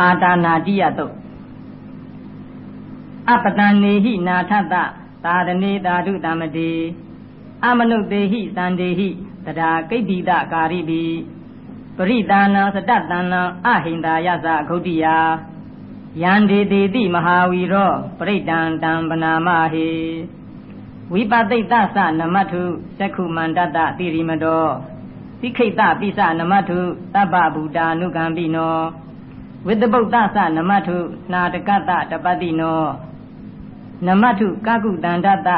အာတာနာတိယတုတ်အပတန်နေဟိနာထတသာရဏေသာဓုတမတိအမနုတေဟိသန္တေဟိတရာကိဋ္တိတကာရိပိပရိဒါနံစတတန္နံအဟိန္တာယသဂုတ်တိယယန္တေတိတိမဟာဝီရောပရိဒံတံပနာမဟိဝိပသိတ္တသနမထုသက္ခုမန္တတတိရိမတောသိခိတပိစနမထုတပ္ပဗုဒ္ဓ ानु ကံပိနော ဝိတပုတ္တသနမထုနာတကတတပတိနောနမထုကကုတန္တတ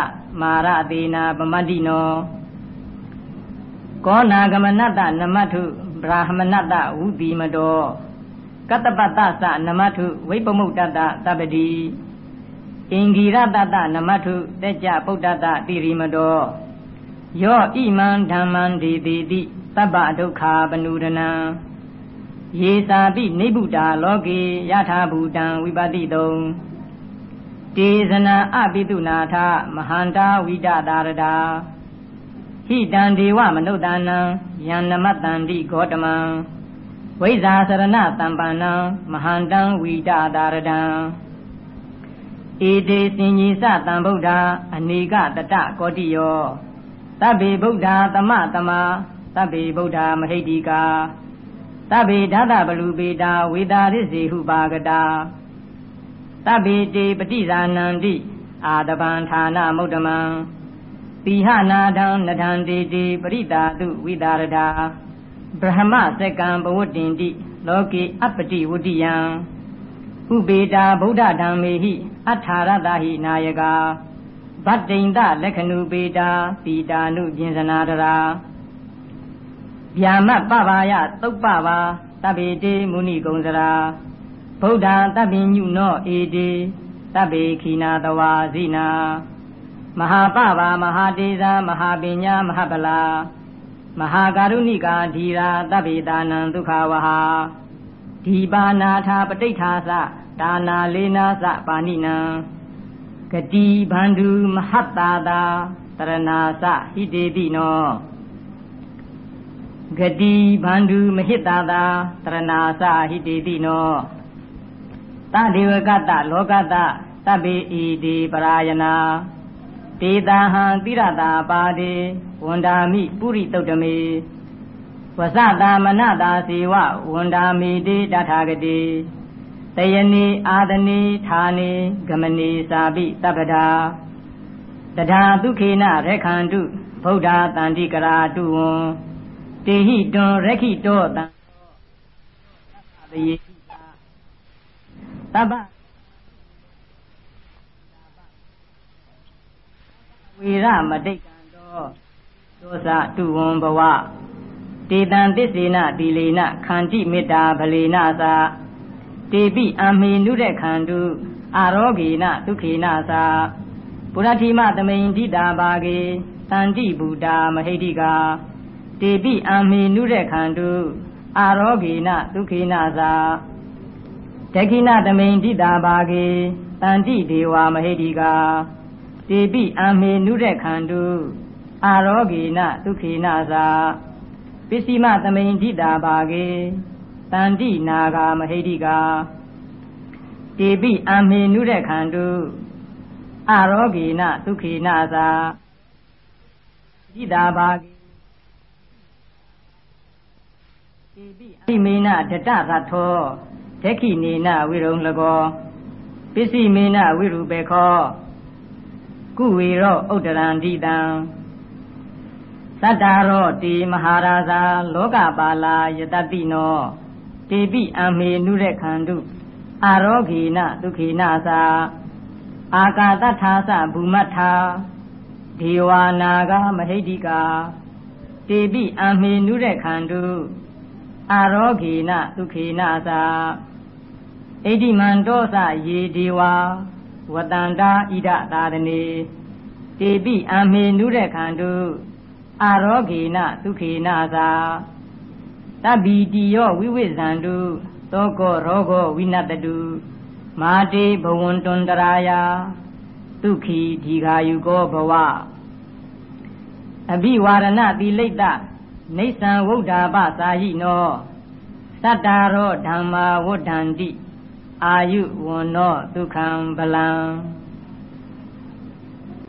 မာရသေနာပမတ္တိနောကောနာဂမနတနမထုဗြဟ္မဏတဝုတိမတောကတ္တပတ္တသနမထုဝိပမုတ်တတတပတိအင်္ဂိရတတနမထုတေကြပုဒ္ဒတတိရိမတောယောဣမံဓမ္မံဒေတိတိတပ္ပဒုက္ခပနုရဏံ ယေသာပိနိဗ္ဗုတာလောကေယထာဘူတံဝိပတိတုံတေဇနာအပိတုနာထမဟန္တာဝိဒတာရတာဟိတံဒေဝမနုဿာနံယန္နမတန္တိဂေါတမံဝိဇာစရဏတံပန္နံမဟန္တံဝိဒတာရတံဧတေစင်ကြီးစတံဗုဒ္ဓအနေကတတကောတိယောတဗ္ဗေဗုဒ္ဓသမတမတဗ္ဗေဗုဒ္ဓမဟိတိကာ တဗ္ဗေဓာတဘလူပေတာဝေတာရစ္စေဟုပါကတာတဗ္ဗေတေပฏิဇာနန္တိအာတပံဌာနမုဒ္ဓမံတိဟနာထံနထံတေတေပရိတာတုဝိတာရတာဗြဟ္မစကံဘဝတ္တင်တိလောကေအပ္ပတိဝတ္တိယံဥပေတာဗုဒ္ဓဓမ္မေဟိအထာရတဟိနာယကာဗတ္တိန်တလက္ခဏုပေတာပိတာနုပြင်စနာတရာ ဗျာမပပါယသုတ်ပပါတဗ္ဗေတေမုဏိကုံစရာဗုဒ္ဓတပ္ပိညုနောဧတေတဗ္ဗေခိနာတဝါဇိနာမဟာပပါမဟာတေဇာမဟာပညာမဟာပလာမဟာကာရုဏိကာဓီရာတဗ္ဗေတာနံဒုက္ခဝဟာဒီပါနာထာပဋိဋ္ဌာသဒါနာလေးနာသပါဏိနံဂတိဘန္ဓုမဟတ္တာတာတရဏာသဟိတေတိနော ဂတိဘန္ဓုမဟိတ္တာတာတရဏာသဟိတေတိနောတဒေဝကတလောကတတဗ္ဗေဣတိပရာယနာတေတာဟံတိရတာပါတိဝန္ဒာမိပုရိတုတ်တမေဝဇတာမနတာစေဝဝန္ဒာမိတိတထာဂတိတယနေအာဒနေဌာနေဂမနေစာပိတပ္ပဒာတထာဒုခေနရခန္တုဗုဒ္ဓတန္တိကရာတုဝံ တေဟိတွန်ရခိတောတံသေတပ္ပဝေရမတိတ်ကံတော်သောစတုဝံဘဝတေတံသစ္စေနတိလေနခန္တိမေတ္တာဗလေနသာတေပိအမေနုတဲ့ခန္တုအာရောဂေနဒုခေနသာပုရတိမသမိန်တိတာဘာဂေတန္တိဘူတာမဟိတိကာ တေပိအမေနုတဲ့ခန္တုအာရောဂေနဒုခေနသာဒခိနသမိန်တိတာဘာဂေတန္တိဒေဝမဟိတိကာတေပိအမေနုတဲ့ခန္တုအာရောဂေနဒုခေနသာပစ္စည်းမသမိန်တိတာဘာဂေတန္တိနာဂာမဟိတိကာတေပိအမေနုတဲ့ခန္တုအာရောဂေနဒုခေနသာတိတာဘာဂေတေ ပိအမေနဒတသထောဒက္ခိနေနဝိရုံလကောပစ္စည်းမေနဝိရုပေခောကုဝေရောဥဒ္ဒရန္တိတံသတ္တာရောတေမဟာရာဇာလောကပါလာယတတိနောတေပိအမေနုရခန္တုအာရောဂေနဒုခေနသာအာကာတထာသဘူမထာဒေဝနာဂမဟိတိကာတေပိအမေနုရခန္တု အာရောဂေနဒုခေနသာဣတိမန္တောသယေဒေဝဝတန္တာဣဒသာရဏေတေပိအမေနုရခန္တုအာရောဂေနဒုခေနသာတဗ္ဗီတိယောဝိဝိဇန္တုသောကောရောဂောဝိနတတုမာတေဘဝန္တွန္တရာယဒုခိဒီဃာယုကောဘဝအဘိဝါရဏတိလိတ်တ နေသံဝုဒ္ဓါပသာယိနောတတ္တာရောဓမ္မာဝဋ္ဌန္တိအာယုဝန္နောဒုက္ခံဗလံ